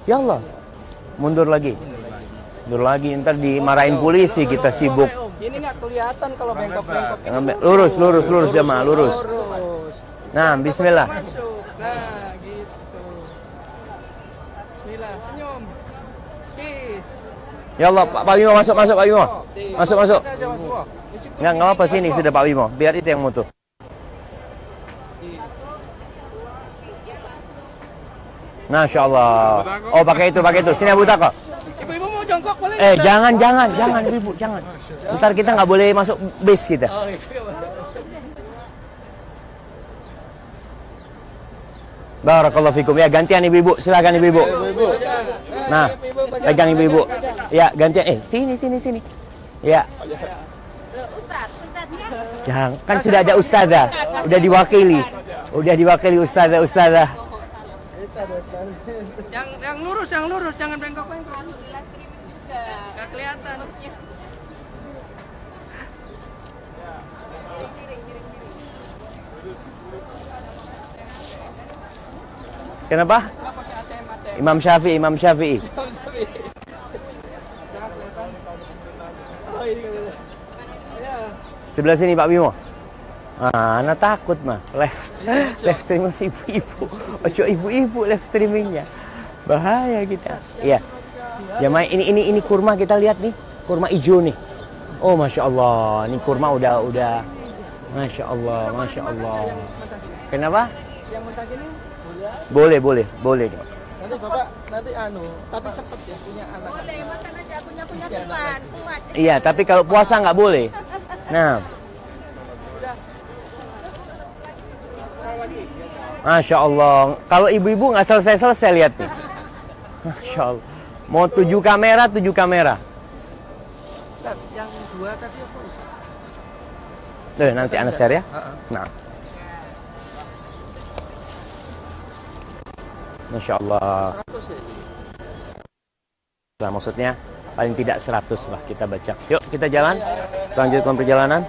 [SPEAKER 2] Ya Allah. Mundur lagi. Mundur lagi, ntar dimarahin polisi kita sibuk.
[SPEAKER 6] Ini nggak kelihatan kalau bengkok-bengkok.
[SPEAKER 2] Lurus, lurus, lurus jamaah, lurus. Nah, bismillah.
[SPEAKER 4] Masuk. Nah, gitu. Bismillah, senyum.
[SPEAKER 2] Ya Allah, Pak, Pak Bimo masuk, masuk Pak Bimo. Masuk, masuk.
[SPEAKER 4] Saja Mas Bo. Isi
[SPEAKER 2] Nggak, nggak apa sini sudah Pak Bimo. Biar itu yang mutu. Masya Allah. Oh pakai itu, pakai itu. Sini Abu Tako.
[SPEAKER 4] Ibu-ibu mau jongkok boleh?
[SPEAKER 2] Eh jangan, jangan, jangan ibu, jangan. Ntar kita nggak boleh masuk base kita.
[SPEAKER 4] Oh,
[SPEAKER 2] Barakallahu fikum. Ya gantian ibu-ibu, silakan ibu-ibu. Nah, pegang ibu-ibu. Ya gantian. Eh sini, sini, sini. Ya.
[SPEAKER 7] Ustaz,
[SPEAKER 2] kan sudah ada ustazah, udah diwakili, udah diwakili ustazah ustazah.
[SPEAKER 4] Yang yang lurus, yang lurus, jangan bengkok-bengkok.
[SPEAKER 7] live streaming juga.
[SPEAKER 4] Gak kelihatan.
[SPEAKER 2] Kenapa? Imam Syafi'i, Imam Syafi'i. [LAUGHS]
[SPEAKER 4] Oh, ini kelihatan. Ya.
[SPEAKER 2] Sebelah sini Pak Bimo. Ah, anak takut mah. Live, [LAUGHS] live streaming ibu-ibu. Ojo ibu-ibu live streamingnya. Bahaya kita. Iya. Jamaah ini ini ini kurma kita lihat nih. Kurma hijau nih. Oh, masya Allah. Ini kurma udah udah. Masya Allah, masya Allah. Kenapa?
[SPEAKER 4] Yang mentah gini
[SPEAKER 2] Boleh, boleh, boleh.
[SPEAKER 4] nanti bapak nanti anu tapi cepet ya punya anak
[SPEAKER 7] Boleh makan aja punya punya kuman, kuat.
[SPEAKER 2] Iya, tapi kalau puasa nggak boleh. Nah. Masya Allah. Kalau ibu-ibu nggak selesai-selesai lihat nih. Masya Allah. Mau tujuh kamera, tujuh kamera.
[SPEAKER 4] Yang dua tadi apa Ustaz?
[SPEAKER 2] Tuh, nanti anda share ya. Nah. Masya Allah.
[SPEAKER 4] 100 ya
[SPEAKER 2] Nah, maksudnya paling tidak 100 lah kita baca. Yuk kita jalan. Lanjutkan perjalanan.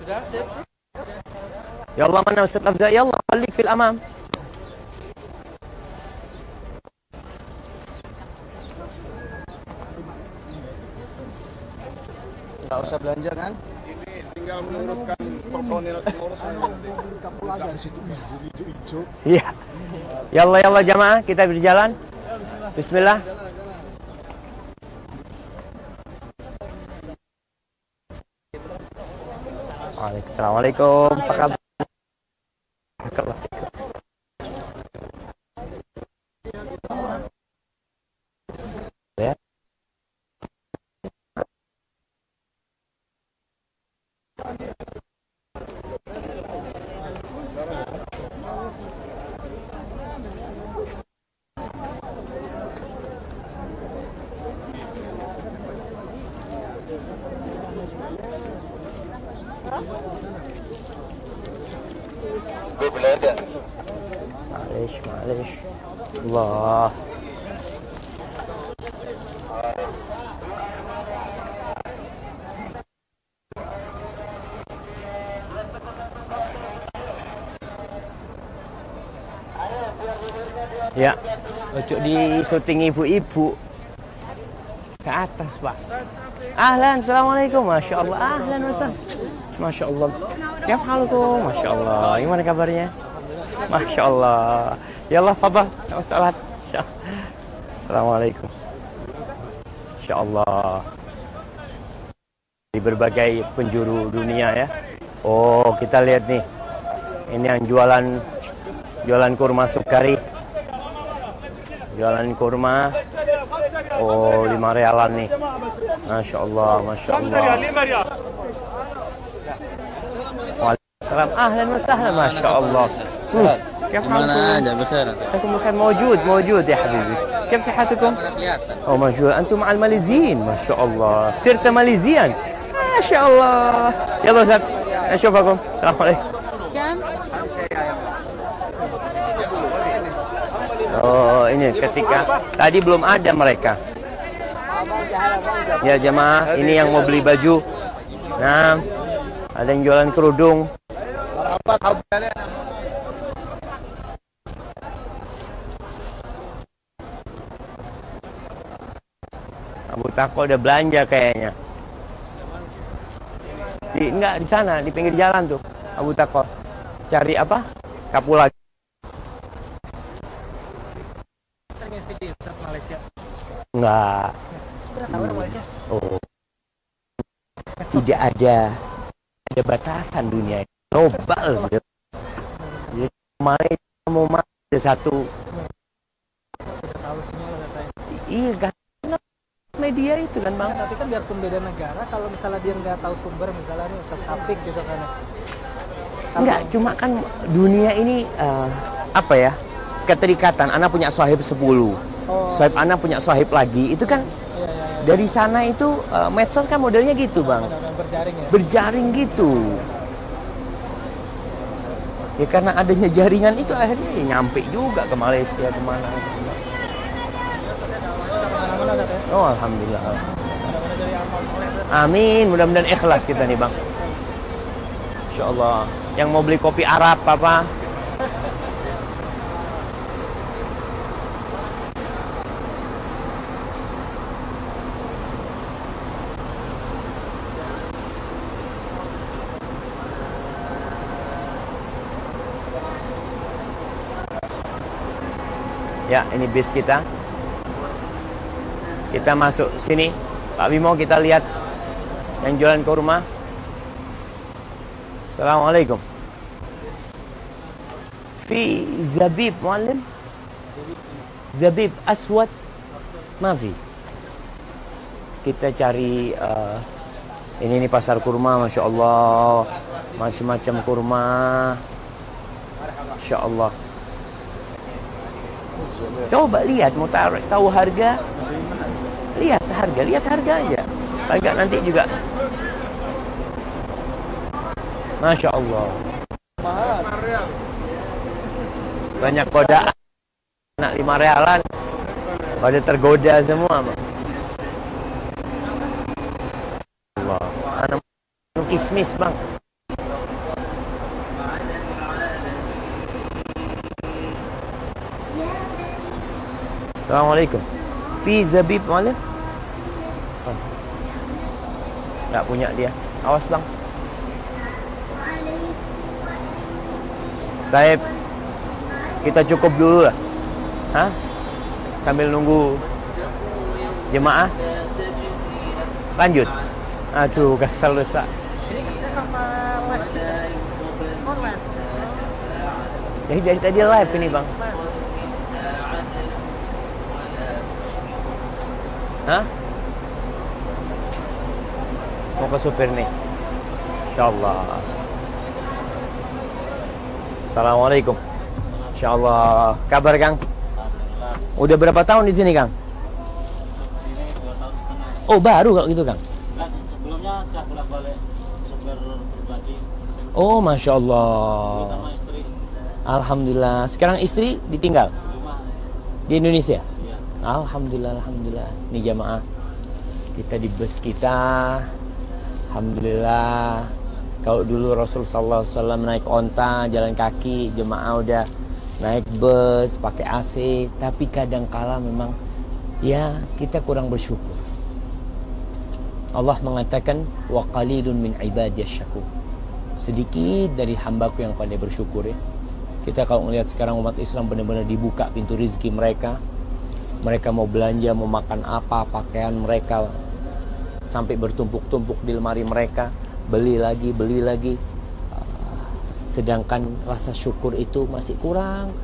[SPEAKER 4] sudah sip sip
[SPEAKER 2] Ya Allah mana Ustaz Lafza? Ya Allah balik fil amam.
[SPEAKER 6] Nggak usah belanja kan?
[SPEAKER 2] Iya. Ya Allah ya Allah jamaah kita berjalan. Bismillah. Waalaikumsalam. Assalamualaikum. Apa kabar? Allah. Ya, cocok di syuting ibu-ibu ke atas pak. Ahlan, assalamualaikum, masya Allah. Ahlan, Ustaz. masya Allah. Ya, halo tuh, masya Allah. Gimana kabarnya? Masya Allah. Ya Allah, fadal. Salat. Assalamualaikum. Masya Allah. Di berbagai penjuru dunia ya. Oh, kita lihat nih. Ini yang jualan jualan kurma sukari. Jualan kurma. Oh, lima realan nih. Masya Allah, Masya Allah. Waalaikumsalam. Ahlan wa sahlan. Masya Allah. Hmm. كيف
[SPEAKER 6] Gimana
[SPEAKER 2] حالكم؟
[SPEAKER 6] aja بخير
[SPEAKER 2] مساكم بخير موجود موجود يا حبيبي كيف صحتكم؟
[SPEAKER 6] Mana kelihatan
[SPEAKER 2] Oh موجود أنتم مع الماليزيين ما شاء الله صرت ماليزيا ما شاء الله يلا أستاذ نشوفكم السلام عليكم Oh ini ketika tadi belum ada mereka. Ya jemaah, ini yang mau beli baju. Nah, ada yang jualan kerudung. Abu Tako udah belanja kayaknya. Di, enggak di sana, di pinggir jalan tuh. Abu Tako. Cari apa? Kapulaga.
[SPEAKER 3] Sering Malaysia.
[SPEAKER 2] Enggak. Oh. Tidak ada ada batasan dunia. Global. gitu. Jadi Malaysia mau ma- ada satu iya kan media itu kan bang
[SPEAKER 3] Tapi kan biarpun beda negara, kalau misalnya dia nggak tahu sumber, misalnya nih Ustaz Safik gitu kan. ya.
[SPEAKER 2] Enggak, cuma kan dunia ini eh, apa ya? Keterikatan. Anak punya sahib 10.
[SPEAKER 3] Oh,
[SPEAKER 2] Sahib anak punya sahib lagi. Itu kan
[SPEAKER 3] iya, iya, iya.
[SPEAKER 2] dari sana itu eh, medsos kan modelnya gitu, Bang.
[SPEAKER 3] Berjaring ya.
[SPEAKER 2] Berjaring gitu. Ya karena adanya jaringan itu akhirnya ya nyampe juga ke Malaysia ke
[SPEAKER 3] mana. Katanya.
[SPEAKER 2] Oh, alhamdulillah.
[SPEAKER 3] Soleh.
[SPEAKER 2] Amin, mudah-mudahan ikhlas kita nih, Bang. Insya Allah. Yang mau beli kopi Arab apa? Ya, ini bis kita. Kita masuk sini. Pak Bimo kita lihat yang jualan kurma. Assalamualaikum. في زبيب معلم زبيب أسود ما في kita cari eh, ini nih pasar kurma masya Allah macam-macam kurma masya Allah coba lihat mau tarik tahu harga Lihat harga lihat harga aja. Agak nanti juga. Masya Allah. Banyak godaan. Anak lima realan. Pada tergoda semua. Allah. Anak kismis bang. Assalamualaikum. Fi zabib malam oh. Nggak punya dia Awas bang Baik kita cukup dulu lah. Hah? Sambil nunggu jemaah. Lanjut. Aduh, kesel.
[SPEAKER 3] Online.
[SPEAKER 2] Jadi dari tadi live ini, Bang. Hah? Mau ke supir nih. Insyaallah. Assalamualaikum. Insyaallah. Kabar Kang? Udah berapa tahun di sini Kang?
[SPEAKER 6] Sini dua tahun setengah.
[SPEAKER 2] Oh baru kalau gitu Kang?
[SPEAKER 6] Enggak, sebelumnya udah bolak-balik sumber pribadi
[SPEAKER 2] Oh Masya Allah.
[SPEAKER 6] sama istri
[SPEAKER 2] Alhamdulillah. Sekarang istri ditinggal di Indonesia?
[SPEAKER 6] Iya.
[SPEAKER 2] Alhamdulillah, Alhamdulillah. Ini jamaah. Kita di bus kita. Alhamdulillah. Kalau dulu Rasul Sallallahu Alaihi naik onta, jalan kaki, jemaah udah naik bus, pakai AC. Tapi kadang kala memang ya kita kurang bersyukur. Allah mengatakan wa qalilun min ibadiyas syakur. Sedikit dari hambaku yang pandai bersyukur ya. Kita kalau melihat sekarang umat Islam benar-benar dibuka pintu rizki mereka. Mereka mau belanja, mau makan apa, pakaian mereka sampai bertumpuk-tumpuk di lemari mereka, beli lagi, beli lagi. Sedangkan rasa syukur itu masih kurang.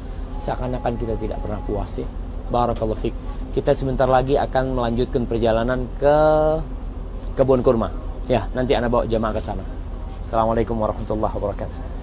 [SPEAKER 2] Seakan-akan kita tidak pernah puas ya. Barakallahu. Kita sebentar lagi akan melanjutkan perjalanan ke kebun kurma. Ya, nanti anak bawa jamaah ke sana. Assalamualaikum warahmatullahi wabarakatuh.